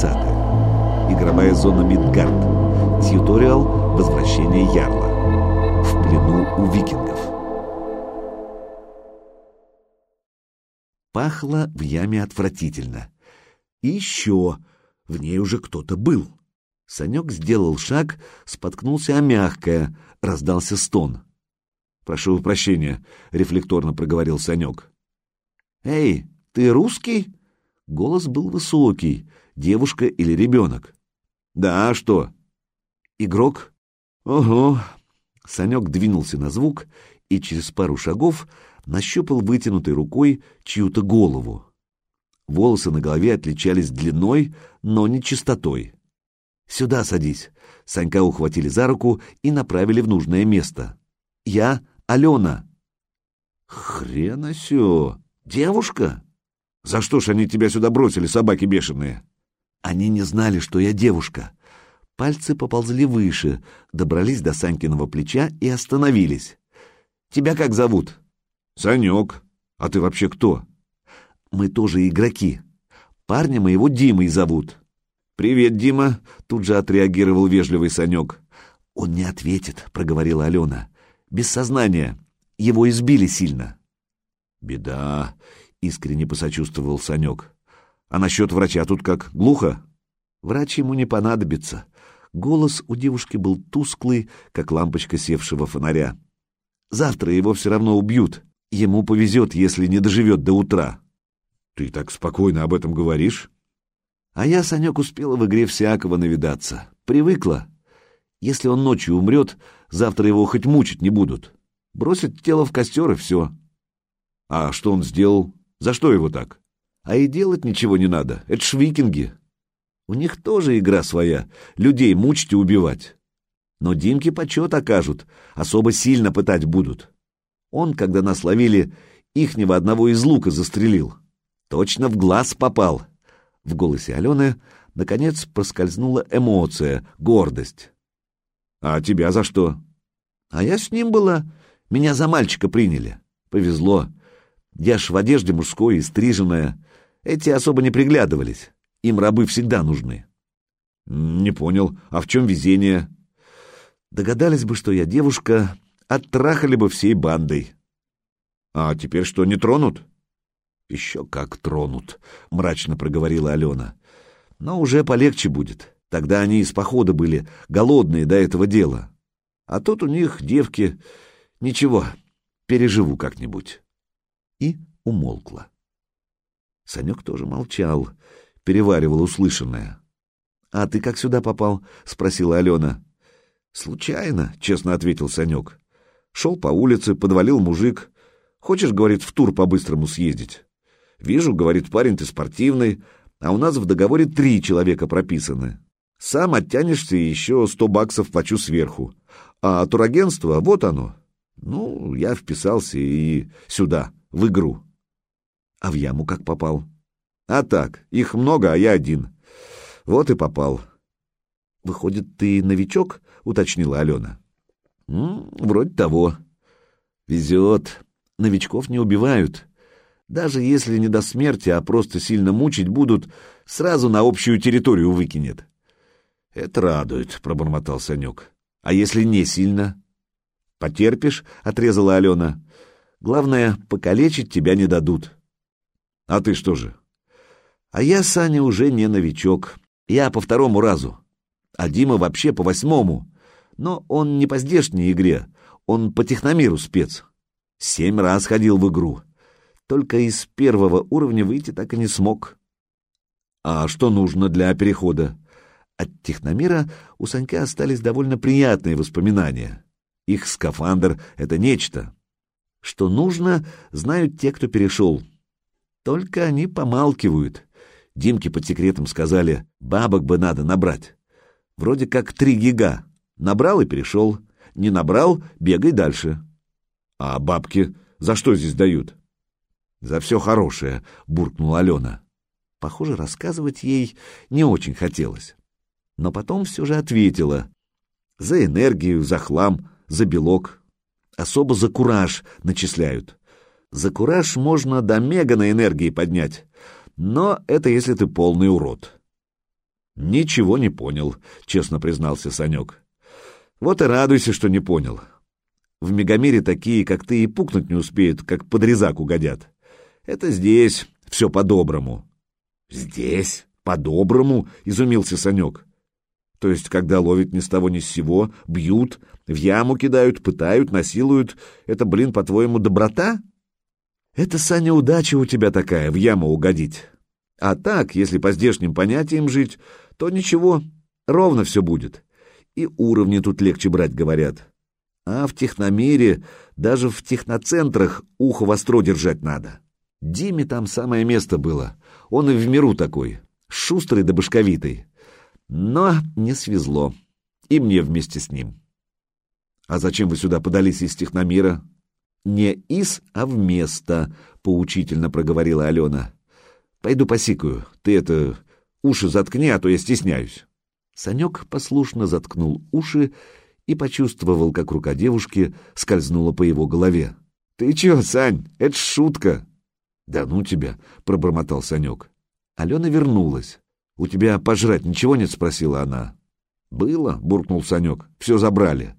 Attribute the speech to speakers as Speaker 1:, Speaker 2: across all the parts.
Speaker 1: 30. Игровая зона Мидгард. Тьюториал «Возвращение Ярла». В плену у викингов. Пахло в яме отвратительно. И еще в ней уже кто-то был. Санек сделал шаг, споткнулся о мягкое, раздался стон. «Прошу прощения», — рефлекторно проговорил Санек. «Эй, ты русский?» Голос был высокий, девушка или ребенок. «Да, а что?» «Игрок?» «Ого!» Санек двинулся на звук и через пару шагов нащупал вытянутой рукой чью-то голову. Волосы на голове отличались длиной, но не чистотой. «Сюда садись!» Санька ухватили за руку и направили в нужное место. «Я Алена». «Хрена сё! Девушка? За что ж они тебя сюда бросили, собаки бешеные?» Они не знали, что я девушка. Пальцы поползли выше, добрались до Санькиного плеча и остановились. «Тебя как зовут?» «Санек. А ты вообще кто?» «Мы тоже игроки. Парня моего Димой зовут». «Привет, Дима!» — тут же отреагировал вежливый Санек. «Он не ответит», — проговорила Алена. «Без сознания. Его избили сильно». «Беда», — искренне посочувствовал Санек. «А насчет врача тут как, глухо?» «Врач ему не понадобится». Голос у девушки был тусклый, как лампочка севшего фонаря. «Завтра его все равно убьют. Ему повезет, если не доживет до утра». «Ты так спокойно об этом говоришь?» А я, Санек, успела в игре всякого навидаться. Привыкла. Если он ночью умрет, завтра его хоть мучить не будут. Бросят тело в костер и все. А что он сделал? За что его так? А и делать ничего не надо. Это ж викинги. У них тоже игра своя. Людей мучить и убивать. Но Димке почет окажут, особо сильно пытать будут. Он, когда нас ловили, ихнего одного из лука застрелил. Точно в глаз попал. В голосе Алены, наконец, проскользнула эмоция, гордость. «А тебя за что?» «А я с ним была. Меня за мальчика приняли. Повезло. Я ж в одежде мужской и стриженная. Эти особо не приглядывались. Им рабы всегда нужны». «Не понял. А в чем везение?» «Догадались бы, что я девушка, оттрахали бы всей бандой». «А теперь что, не тронут?» «Еще как тронут», — мрачно проговорила Алена. «Но уже полегче будет. Тогда они из похода были, голодные до этого дела. А тут у них девки... Ничего, переживу как-нибудь». И умолкла. Санек тоже молчал, переваривал услышанное. «А ты как сюда попал?» — спросила Алена. «Случайно», — честно ответил Санек. «Шел по улице, подвалил мужик. Хочешь, — говорит, — в тур по-быстрому съездить?» Вижу, говорит парень, ты спортивный, а у нас в договоре три человека прописаны. Сам оттянешься и еще сто баксов плачу сверху. А турагентство, вот оно. Ну, я вписался и сюда, в игру. А в яму как попал? А так, их много, а я один. Вот и попал. Выходит, ты новичок? Уточнила Алена. М -м, вроде того. Везет. Новичков не убивают. Даже если не до смерти, а просто сильно мучить будут, сразу на общую территорию выкинет. — Это радует, — пробормотал Санек. — А если не сильно? — Потерпишь, — отрезала Алена. — Главное, покалечить тебя не дадут. — А ты что же? — А я, Саня, уже не новичок. Я по второму разу. А Дима вообще по восьмому. Но он не по здешней игре, он по техномиру спец. Семь раз ходил в игру только из первого уровня выйти так и не смог. А что нужно для перехода? От техномира у Санька остались довольно приятные воспоминания. Их скафандр — это нечто. Что нужно, знают те, кто перешел. Только они помалкивают. Димке под секретом сказали, бабок бы надо набрать. Вроде как три гига. Набрал и перешел. Не набрал — бегай дальше. А бабки за что здесь дают? «За все хорошее», — буркнула Алена. Похоже, рассказывать ей не очень хотелось. Но потом все же ответила. «За энергию, за хлам, за белок. Особо за кураж начисляют. За кураж можно до мега на энергии поднять, но это если ты полный урод». Ничего не понял, честно признался Санек. Вот и радуйся, что не понял. В мегамире такие, как ты, и пукнуть не успеют, как под резак угодят. Это здесь все по-доброму. Здесь? По-доброму? Изумился Санек. То есть, когда ловят ни с того ни с сего, бьют, в яму кидают, пытают, насилуют, это, блин, по-твоему, доброта? Это, Саня, удача у тебя такая, в яму угодить. А так, если по здешним понятиям жить, то ничего, ровно все будет. И уровни тут легче брать, говорят. А в техномире, даже в техноцентрах, ухо востро держать надо. Диме там самое место было. Он и в миру такой, шустрый да башковитый. Но не свезло. И мне вместе с ним. А зачем вы сюда подались из техномира? Не из, а вместо, поучительно проговорила Алена. Пойду посикаю. Ты это, уши заткни, а то я стесняюсь. Санек послушно заткнул уши и почувствовал, как рука девушки скользнула по его голове. «Ты чё, Сань, это шутка!» «Да ну тебя!» — пробормотал Санек. Алена вернулась. «У тебя пожрать ничего нет?» — спросила она. «Было», — буркнул Санек. «Все забрали».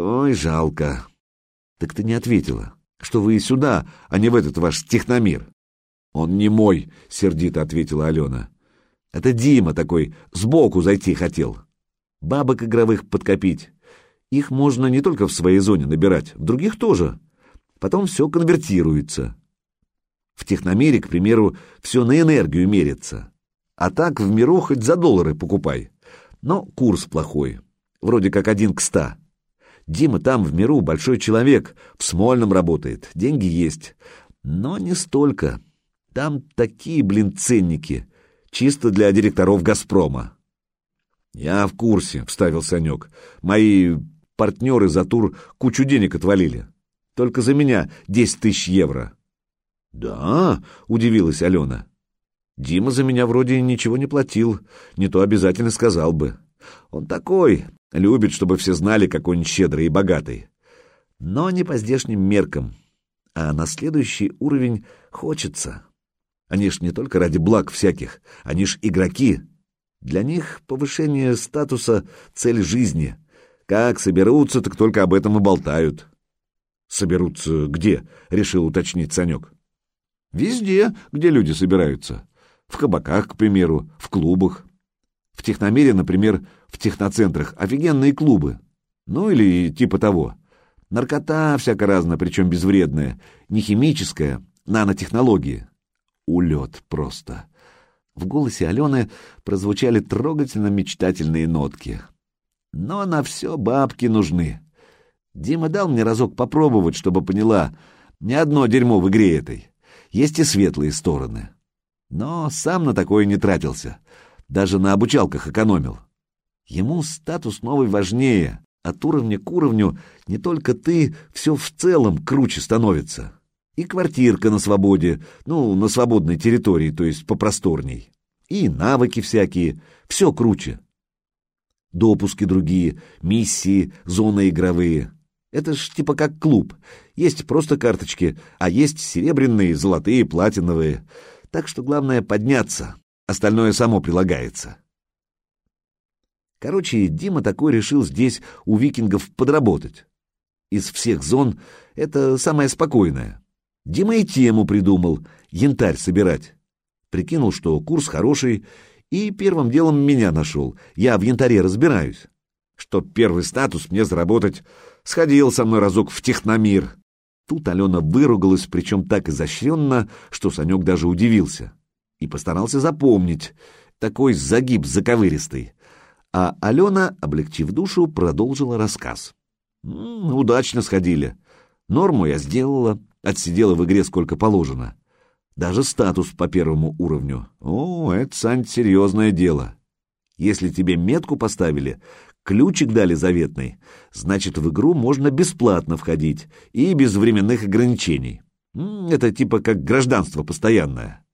Speaker 1: «Ой, жалко». «Так ты не ответила, что вы и сюда, а не в этот ваш техномир». «Он не мой», — сердито ответила Алена. «Это Дима такой, сбоку зайти хотел. Бабок игровых подкопить. Их можно не только в своей зоне набирать, в других тоже. Потом все конвертируется. В техномире, к примеру, все на энергию мерится. А так в миру хоть за доллары покупай. Но курс плохой. Вроде как один к ста. Дима там в миру большой человек, в Смольном работает, деньги есть. Но не столько. Там такие, блин, ценники. Чисто для директоров «Газпрома». «Я в курсе», — вставил Санек. «Мои партнеры за тур кучу денег отвалили. Только за меня десять тысяч евро». «Да?» — удивилась Алена. «Дима за меня вроде ничего не платил, не то обязательно сказал бы. Он такой, любит, чтобы все знали, какой он щедрый и богатый. Но не по здешним меркам, а на следующий уровень хочется. Они ж не только ради благ всяких, они ж игроки. Для них повышение статуса — цель жизни. Как соберутся, так только об этом и болтают». «Соберутся где?» — решил уточнить Санек. Везде, где люди собираются. В кабаках, к примеру, в клубах. В техномире, например, в техноцентрах офигенные клубы. Ну или типа того. Наркота всяко разная, причем безвредная. Не химическая, нанотехнологии. Улет просто. В голосе Алены прозвучали трогательно-мечтательные нотки. Но на все бабки нужны. Дима дал мне разок попробовать, чтобы поняла, ни одно дерьмо в игре этой. Есть и светлые стороны. Но сам на такое не тратился. Даже на обучалках экономил. Ему статус новый важнее. От уровня к уровню не только ты, все в целом круче становится. И квартирка на свободе, ну, на свободной территории, то есть попросторней. И навыки всякие, все круче. Допуски другие, миссии, зоны игровые. Это ж типа как клуб. Есть просто карточки, а есть серебряные, золотые, платиновые. Так что главное подняться. Остальное само прилагается. Короче, Дима такой решил здесь у викингов подработать. Из всех зон это самое спокойное. Дима и тему придумал — янтарь собирать. Прикинул, что курс хороший, и первым делом меня нашел. Я в янтаре разбираюсь. Чтоб первый статус мне заработать, сходил со мной разок в техномир. Тут Алена выругалась, причем так изощренно, что Санек даже удивился. И постарался запомнить. Такой загиб заковыристый. А Алена, облегчив душу, продолжила рассказ. «М -м, «Удачно сходили. Норму я сделала, отсидела в игре сколько положено. Даже статус по первому уровню. О, это, Сань, серьезное дело. Если тебе метку поставили, Ключик дали заветный. Значит, в игру можно бесплатно входить и без временных ограничений. Это типа как гражданство постоянное.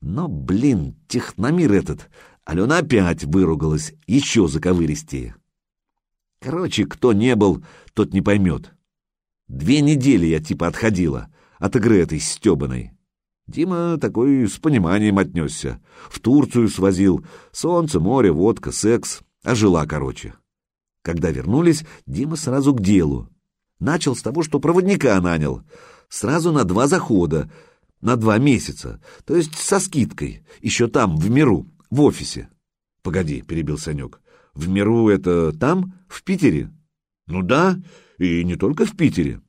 Speaker 1: Но, блин, техномир этот. Алена опять выругалась, еще заковыристее. Короче, кто не был, тот не поймет. Две недели я типа отходила от игры этой стебаной. Дима такой с пониманием отнесся. В Турцию свозил. Солнце, море, водка, секс. А жила, короче. Когда вернулись, Дима сразу к делу. Начал с того, что проводника нанял. Сразу на два захода, на два месяца. То есть со скидкой. Еще там, в миру, в офисе. Погоди, перебил Санек. В миру это там, в Питере? Ну да, и не только в Питере.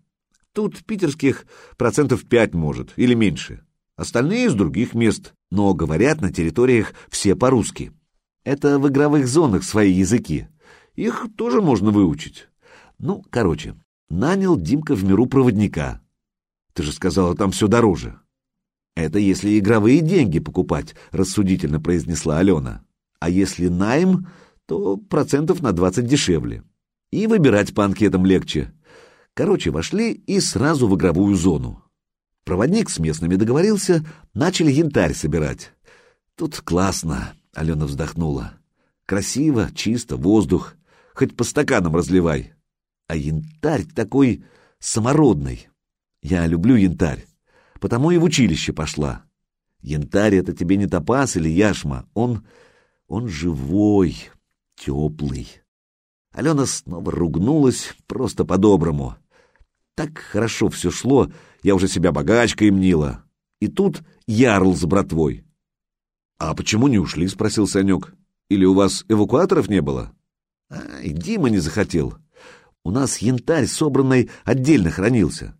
Speaker 1: Тут питерских процентов пять может, или меньше. Остальные из других мест, но говорят на территориях все по-русски. Это в игровых зонах свои языки. Их тоже можно выучить. Ну, короче, нанял Димка в миру проводника. Ты же сказала, там все дороже. Это если игровые деньги покупать, рассудительно произнесла Алена. А если найм, то процентов на 20 дешевле. И выбирать по анкетам легче. Короче, вошли и сразу в игровую зону. Проводник с местными договорился, начали янтарь собирать. Тут классно, Алена вздохнула. Красиво, чисто, воздух. Хоть по стаканам разливай. А янтарь такой самородный. Я люблю янтарь, потому и в училище пошла. Янтарь — это тебе не топаз или яшма, он... он живой, теплый. Алена снова ругнулась, просто по-доброму. Так хорошо все шло, я уже себя богачкой мнила. И тут ярл с братвой. — А почему не ушли? — спросил Санек. — Или у вас эвакуаторов не было? — Ай, Дима не захотел. У нас янтарь собранный отдельно хранился.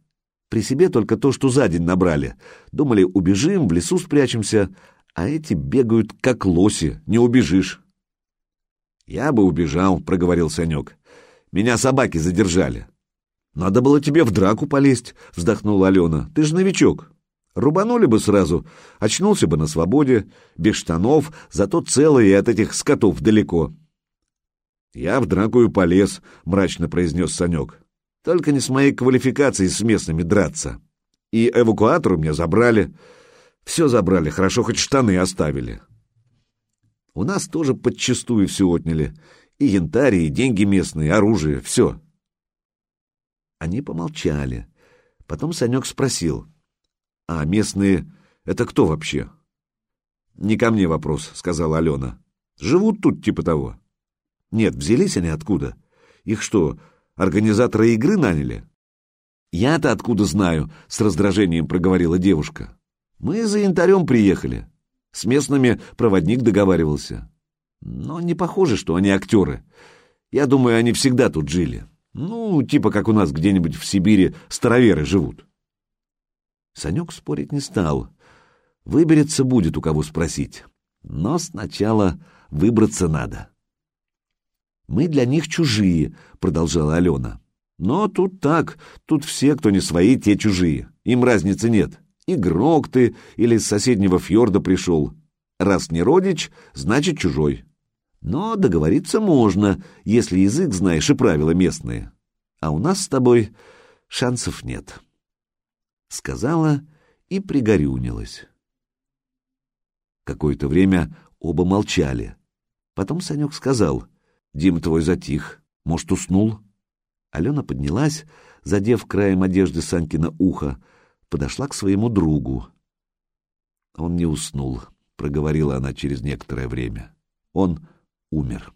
Speaker 1: При себе только то, что за день набрали. Думали, убежим, в лесу спрячемся, а эти бегают, как лоси, не убежишь. — Я бы убежал, — проговорил Санек. — Меня собаки задержали. «Надо было тебе в драку полезть», — вздохнула Алена. «Ты же новичок. Рубанули бы сразу, очнулся бы на свободе, без штанов, зато целый и от этих скотов далеко». «Я в драку и полез», — мрачно произнес Санек. «Только не с моей квалификацией с местными драться. И эвакуатор у меня забрали. Все забрали, хорошо хоть штаны оставили». У нас тоже подчистую все отняли. И янтарь, и деньги местные, оружие, все. Они помолчали. Потом Санек спросил. «А местные — это кто вообще?» «Не ко мне вопрос», — сказала Алена. «Живут тут типа того». «Нет, взялись они откуда? Их что, организаторы игры наняли?» «Я-то откуда знаю?» — с раздражением проговорила девушка. «Мы за янтарем приехали. С местными проводник договаривался. Но не похоже, что они актеры. Я думаю, они всегда тут жили». Ну, типа как у нас где-нибудь в Сибири староверы живут. Санек спорить не стал. Выберется будет у кого спросить. Но сначала выбраться надо. «Мы для них чужие», — продолжала Алена. «Но тут так, тут все, кто не свои, те чужие. Им разницы нет. Игрок ты или с соседнего фьорда пришел. Раз не родич, значит чужой. Но договориться можно, если язык знаешь и правила местные. А у нас с тобой шансов нет. Сказала и пригорюнилась. Какое-то время оба молчали. Потом Санек сказал, «Дим твой затих, может, уснул?» Алена поднялась, задев краем одежды Санькина ухо, подошла к своему другу. «Он не уснул», — проговорила она через некоторое время. «Он умер.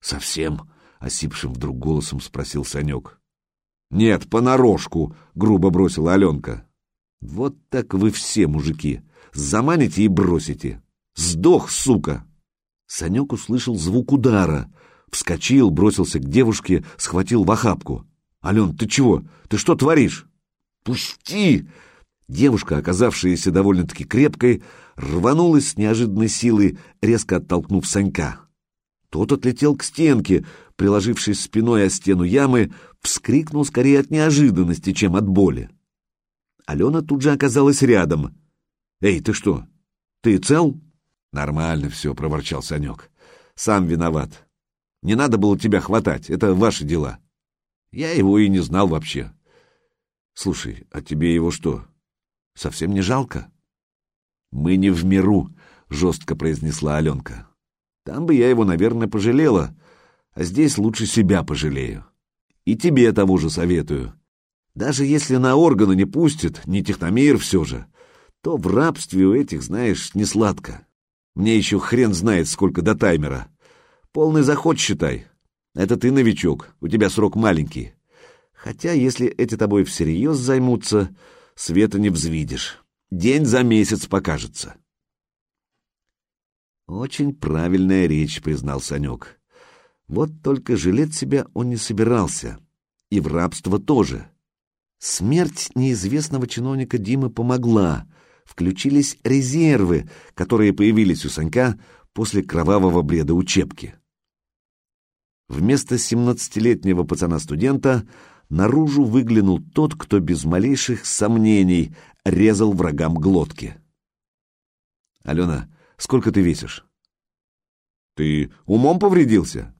Speaker 1: «Совсем?» — осипшим вдруг голосом спросил Санек. «Нет, понарошку!» — грубо бросила Аленка. «Вот так вы все, мужики! Заманите и бросите! Сдох, сука!» Санек услышал звук удара, вскочил, бросился к девушке, схватил в охапку. «Ален, ты чего? Ты что творишь?» «Пусти!» Девушка, оказавшаяся довольно-таки крепкой, рванулась с неожиданной силой, резко оттолкнув Санька. Тот отлетел к стенке, приложившись спиной о стену ямы, вскрикнул скорее от неожиданности, чем от боли. Алена тут же оказалась рядом. «Эй, ты что? Ты цел?» «Нормально все», — проворчал Санек. «Сам виноват. Не надо было тебя хватать, это ваши дела. Я его и не знал вообще. Слушай, а тебе его что, Совсем не жалко? Мы не в миру, жестко произнесла Аленка. Там бы я его, наверное, пожалела, а здесь лучше себя пожалею. И тебе того же советую. Даже если на органы не пустят, не техномир все же, то в рабстве у этих, знаешь, не сладко. Мне еще хрен знает, сколько до таймера. Полный заход, считай. Это ты новичок, у тебя срок маленький. Хотя, если эти тобой всерьез займутся, света не взвидишь. День за месяц покажется. Очень правильная речь, признал Санек. Вот только жалеть себя он не собирался. И в рабство тоже. Смерть неизвестного чиновника Димы помогла. Включились резервы, которые появились у Санька после кровавого бреда учебки. Вместо семнадцатилетнего пацана-студента наружу выглянул тот, кто без малейших сомнений резал врагам глотки. «Алена, сколько ты весишь?» «Ты умом повредился?»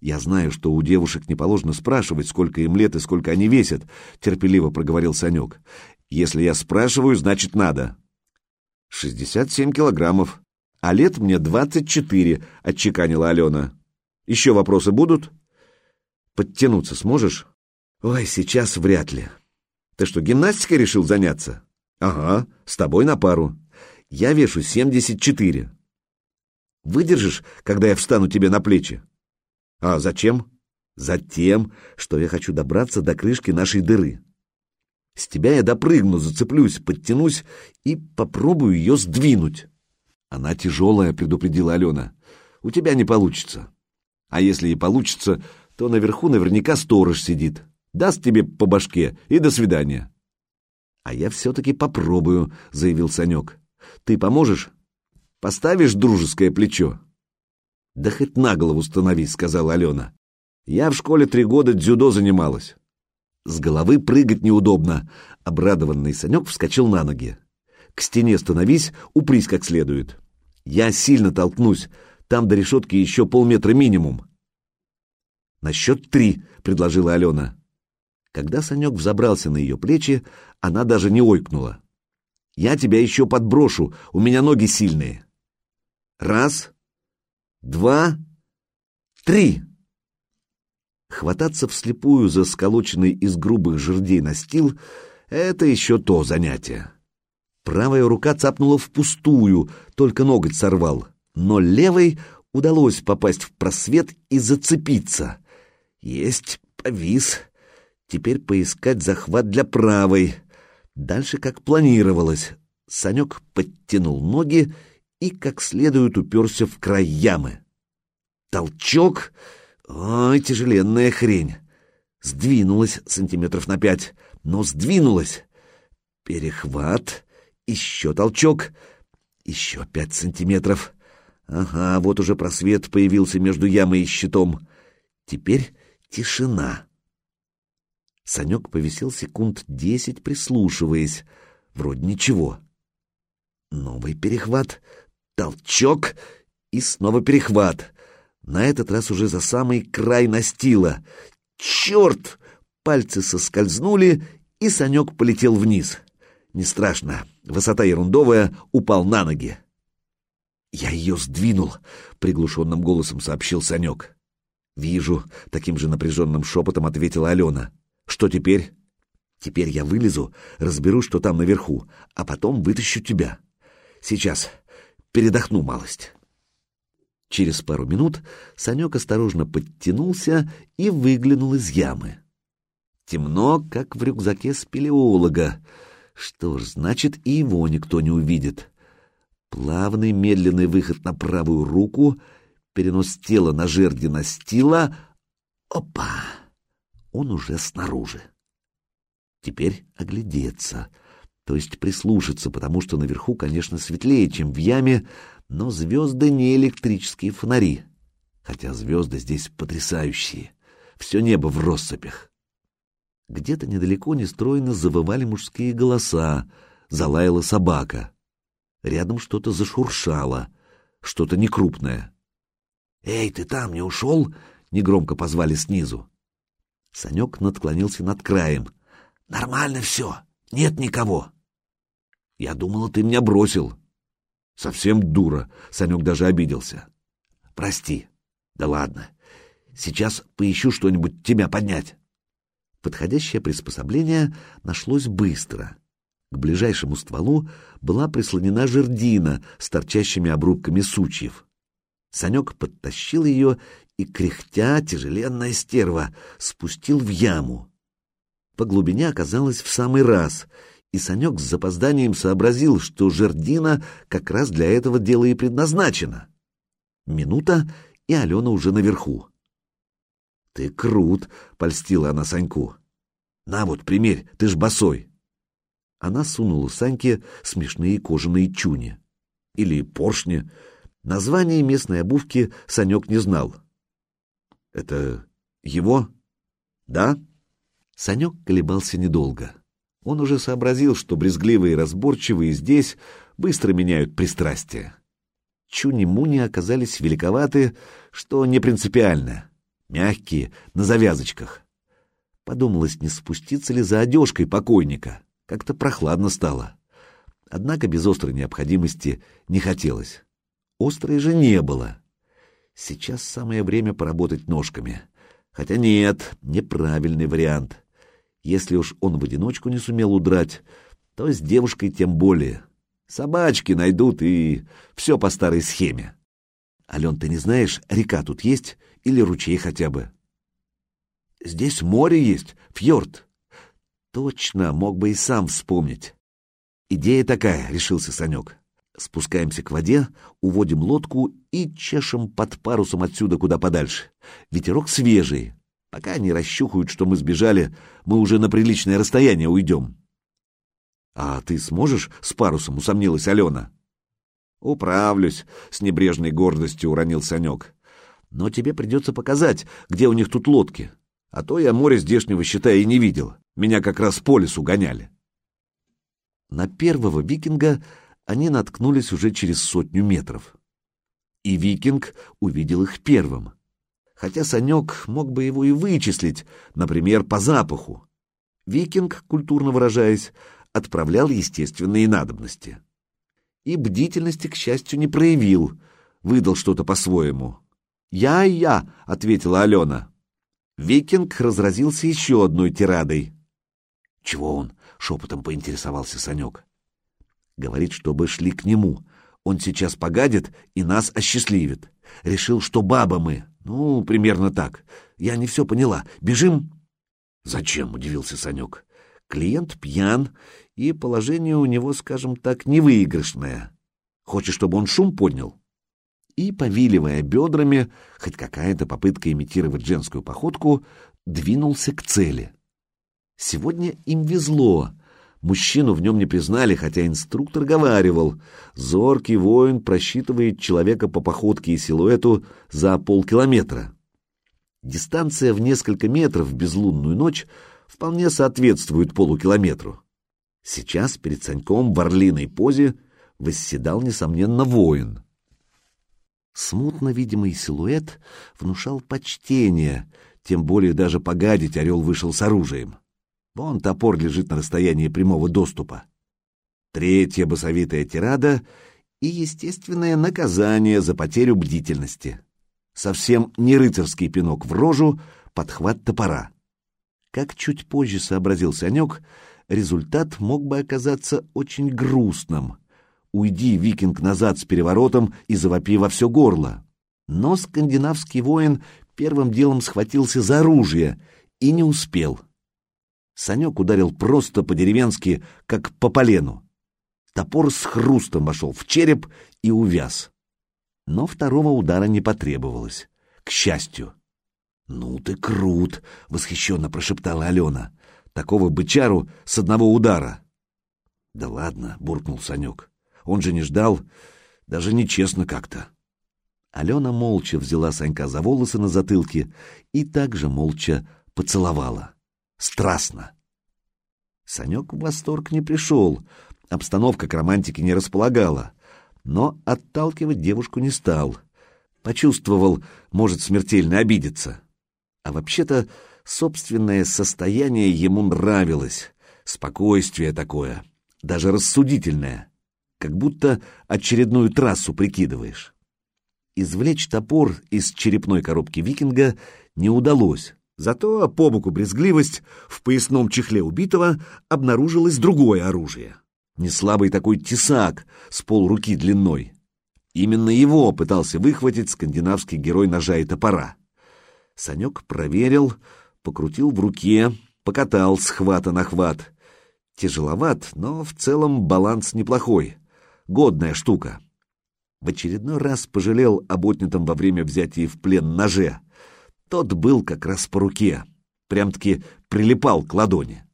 Speaker 1: «Я знаю, что у девушек не положено спрашивать, сколько им лет и сколько они весят», — терпеливо проговорил Санек. «Если я спрашиваю, значит надо». «Шестьдесят семь килограммов, а лет мне двадцать четыре», — отчеканила Алена. «Еще вопросы будут?» «Подтянуться сможешь?» «Ой, сейчас вряд ли». «Ты что, гимнастикой решил заняться?» «Ага, с тобой на пару. Я вешу семьдесят четыре». «Выдержишь, когда я встану тебе на плечи?» А зачем? Затем, что я хочу добраться до крышки нашей дыры. С тебя я допрыгну, зацеплюсь, подтянусь и попробую ее сдвинуть. Она тяжелая, предупредила Алена. У тебя не получится. А если и получится, то наверху наверняка сторож сидит. Даст тебе по башке и до свидания. А я все-таки попробую, заявил Санек. Ты поможешь? Поставишь дружеское плечо? «Да хоть на голову становись», — сказала Алена. «Я в школе три года дзюдо занималась». С головы прыгать неудобно. Обрадованный Санек вскочил на ноги. «К стене становись, упрись как следует. Я сильно толкнусь, там до решетки еще полметра минимум». «На счет три», — предложила Алена. Когда Санек взобрался на ее плечи, она даже не ойкнула. «Я тебя еще подброшу, у меня ноги сильные». «Раз, два, три. Хвататься вслепую за сколоченный из грубых жердей настил — это еще то занятие. Правая рука цапнула впустую, только ноготь сорвал, но левой удалось попасть в просвет и зацепиться. Есть, повис. Теперь поискать захват для правой. Дальше, как планировалось, Санек подтянул ноги и как следует уперся в край ямы. Толчок! Ой, тяжеленная хрень! Сдвинулась сантиметров на пять, но сдвинулась. Перехват, еще толчок, еще пять сантиметров. Ага, вот уже просвет появился между ямой и щитом. Теперь тишина. Санек повисел секунд десять, прислушиваясь. Вроде ничего. Новый перехват, толчок и снова перехват. На этот раз уже за самый край настила. Черт! Пальцы соскользнули, и Санек полетел вниз. Не страшно, высота ерундовая, упал на ноги. «Я ее сдвинул», — приглушенным голосом сообщил Санек. «Вижу», — таким же напряженным шепотом ответила Алена. «Что теперь?» «Теперь я вылезу, разберу, что там наверху, а потом вытащу тебя». Сейчас. Передохну малость. Через пару минут Санек осторожно подтянулся и выглянул из ямы. Темно, как в рюкзаке спелеолога. Что ж, значит, и его никто не увидит. Плавный медленный выход на правую руку, перенос тела на жерди настила. Опа! Он уже снаружи. Теперь оглядеться — то есть прислушаться, потому что наверху, конечно, светлее, чем в яме, но звезды не электрические фонари. Хотя звезды здесь потрясающие. Все небо в россыпях. Где-то недалеко нестройно завывали мужские голоса, залаяла собака. Рядом что-то зашуршало, что-то некрупное. «Эй, ты там не ушел?» — негромко позвали снизу. Санек наклонился над краем. «Нормально все, нет никого». Я думала, ты меня бросил. Совсем дура. Санек даже обиделся. Прости. Да ладно. Сейчас поищу что-нибудь тебя поднять. Подходящее приспособление нашлось быстро. К ближайшему стволу была прислонена жердина с торчащими обрубками сучьев. Санек подтащил ее и, кряхтя, тяжеленная стерва, спустил в яму. По глубине оказалось в самый раз, и Санек с запозданием сообразил, что жердина как раз для этого дела и предназначена. Минута, и Алена уже наверху. «Ты крут!» — польстила она Саньку. «На вот, примерь, ты ж босой!» Она сунула Саньке смешные кожаные чуни. Или поршни. Название местной обувки Санек не знал. «Это его?» «Да?» Санек колебался недолго. Он уже сообразил, что брезгливые и разборчивые здесь быстро меняют пристрастия. Чуни-муни оказались великоваты, что не принципиально мягкие, на завязочках. Подумалось, не спуститься ли за одежкой покойника. Как-то прохладно стало. Однако без острой необходимости не хотелось. Острой же не было. Сейчас самое время поработать ножками. Хотя нет, неправильный вариант. Если уж он в одиночку не сумел удрать, то с девушкой тем более. Собачки найдут и все по старой схеме. Ален, ты не знаешь, река тут есть или ручей хотя бы? Здесь море есть, фьорд. Точно, мог бы и сам вспомнить. Идея такая, решился Санек. Спускаемся к воде, уводим лодку и чешем под парусом отсюда куда подальше. Ветерок свежий. Пока они расщухают, что мы сбежали, мы уже на приличное расстояние уйдем. — А ты сможешь с парусом? — усомнилась Алена. «Управлюсь», — с небрежной гордостью уронил Санек. «Но тебе придется показать, где у них тут лодки. А то я море здешнего, считай, и не видел. Меня как раз по лесу гоняли». На первого викинга они наткнулись уже через сотню метров. И викинг увидел их первым. Хотя Санек мог бы его и вычислить, например, по запаху. Викинг, культурно выражаясь, отправлял естественные надобности и бдительности, к счастью, не проявил, выдал что-то по-своему. «Я-я», — ответила Алена. Викинг разразился еще одной тирадой. «Чего он?» — шепотом поинтересовался Санек. «Говорит, чтобы шли к нему. Он сейчас погадит и нас осчастливит. Решил, что баба мы. Ну, примерно так. Я не все поняла. Бежим?» «Зачем?» — удивился Санек. «Клиент пьян и положение у него, скажем так, невыигрышное. Хочешь, чтобы он шум поднял? И, повиливая бедрами, хоть какая-то попытка имитировать женскую походку, двинулся к цели. Сегодня им везло. Мужчину в нем не признали, хотя инструктор говаривал. Зоркий воин просчитывает человека по походке и силуэту за полкилометра. Дистанция в несколько метров в безлунную ночь вполне соответствует полукилометру. Сейчас перед Саньком в орлиной позе восседал, несомненно, воин. Смутно видимый силуэт внушал почтение, тем более даже погадить орел вышел с оружием. Вон топор лежит на расстоянии прямого доступа. Третья басовитая тирада и естественное наказание за потерю бдительности. Совсем не рыцарский пинок в рожу, подхват топора. Как чуть позже сообразил Санек, результат мог бы оказаться очень грустным. Уйди, викинг, назад с переворотом и завопи во все горло. Но скандинавский воин первым делом схватился за оружие и не успел. Санек ударил просто по-деревенски, как по полену. Топор с хрустом вошел в череп и увяз. Но второго удара не потребовалось, к счастью. «Ну ты крут!» — восхищенно прошептала Алена. Такого бычару с одного удара. — Да ладно, — буркнул Санек. Он же не ждал, даже нечестно как-то. Алена молча взяла Санька за волосы на затылке и также молча поцеловала. Страстно. Санек в восторг не пришел, обстановка к романтике не располагала, но отталкивать девушку не стал. Почувствовал, может смертельно обидеться. А вообще-то Собственное состояние ему нравилось, спокойствие такое, даже рассудительное, как будто очередную трассу прикидываешь. Извлечь топор из черепной коробки викинга не удалось, Зато по боку брезгливость в поясном чехле убитого обнаружилось другое оружие. Неслабый такой тесак с полруки длиной. Именно его пытался выхватить скандинавский герой ножа и топора. Санек проверил, покрутил в руке, покатал с хвата на хват. Тяжеловат, но в целом баланс неплохой. Годная штука. В очередной раз пожалел об отнятом во время взятия в плен ноже. Тот был как раз по руке, прям-таки прилипал к ладони.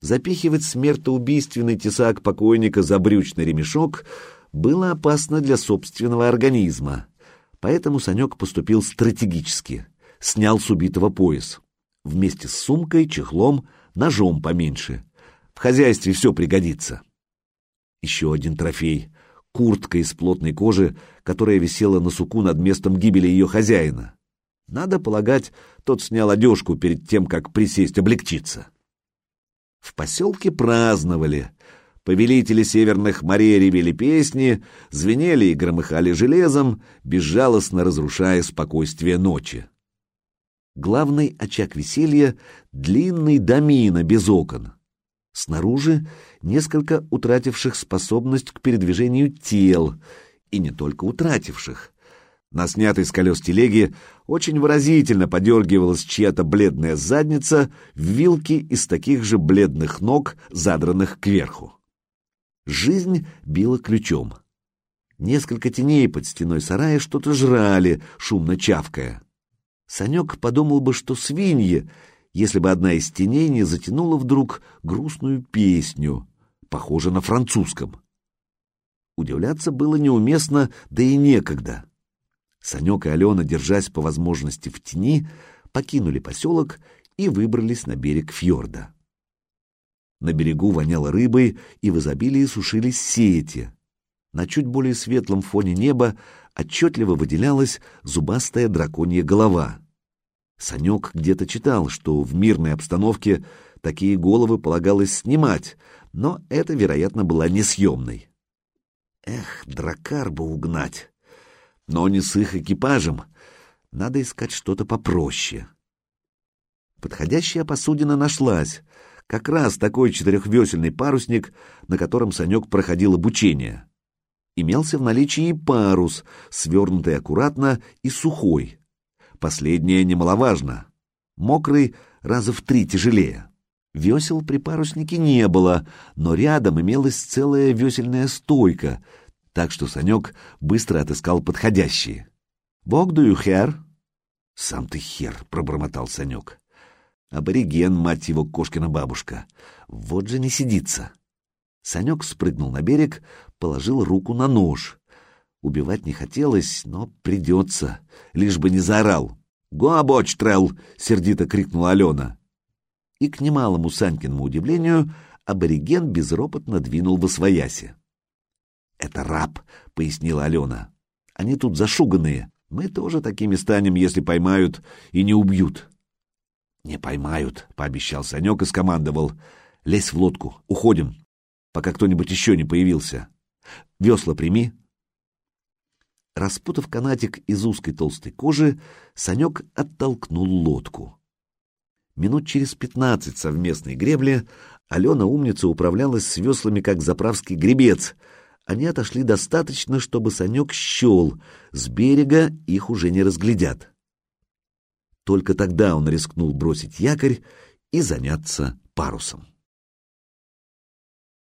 Speaker 1: Запихивать смертоубийственный тесак покойника за брючный ремешок было опасно для собственного организма, поэтому Санек поступил стратегически, снял с убитого пояс. Вместе с сумкой, чехлом, ножом поменьше. В хозяйстве все пригодится. Еще один трофей — куртка из плотной кожи, которая висела на суку над местом гибели ее хозяина. Надо полагать, тот снял одежку перед тем, как присесть облегчиться. В поселке праздновали. Повелители северных морей ревели песни, звенели и громыхали железом, безжалостно разрушая спокойствие ночи. Главный очаг веселья — длинный домина без окон. Снаружи несколько утративших способность к передвижению тел, и не только утративших. На снятой с колес телеги очень выразительно подергивалась чья-то бледная задница в вилке из таких же бледных ног, задранных кверху. Жизнь била ключом. Несколько теней под стеной сарая что-то жрали, шумно чавкая. Санек подумал бы, что свиньи, если бы одна из теней не затянула вдруг грустную песню, похожую на французском. Удивляться было неуместно, да и некогда. Санек и Алена, держась по возможности в тени, покинули поселок и выбрались на берег фьорда. На берегу воняло рыбой, и в изобилии сушились сети. На чуть более светлом фоне неба отчетливо выделялась зубастая драконья голова. Санек где-то читал, что в мирной обстановке такие головы полагалось снимать, но это, вероятно, была несъемной. Эх, дракар бы угнать! Но не с их экипажем. Надо искать что-то попроще. Подходящая посудина нашлась. Как раз такой четырехвесельный парусник, на котором Санек проходил обучение. Имелся в наличии и парус, свернутый аккуратно и сухой. Последнее немаловажно. Мокрый раза в три тяжелее. Весел при паруснике не было, но рядом имелась целая весельная стойка — так что Санек быстро отыскал подходящие. «Бог дую хер?» «Сам ты хер», — пробормотал Санек. «Абориген, мать его, кошкина бабушка. Вот же не сидится». Санек спрыгнул на берег, положил руку на нож. Убивать не хотелось, но придется, лишь бы не заорал. «Гуабоч, трел!» — сердито крикнула Алена. И к немалому Санькиному удивлению абориген безропотно двинул во свояси. «Это раб», — пояснила Алена. «Они тут зашуганные. Мы тоже такими станем, если поймают и не убьют». «Не поймают», — пообещал Санек и скомандовал. «Лезь в лодку, уходим, пока кто-нибудь еще не появился. Весла прими». Распутав канатик из узкой толстой кожи, Санек оттолкнул лодку. Минут через пятнадцать совместной гребли Алена умница управлялась с веслами, как заправский гребец — они отошли достаточно, чтобы Санек щел, с берега их уже не разглядят. Только тогда он рискнул бросить якорь и заняться парусом.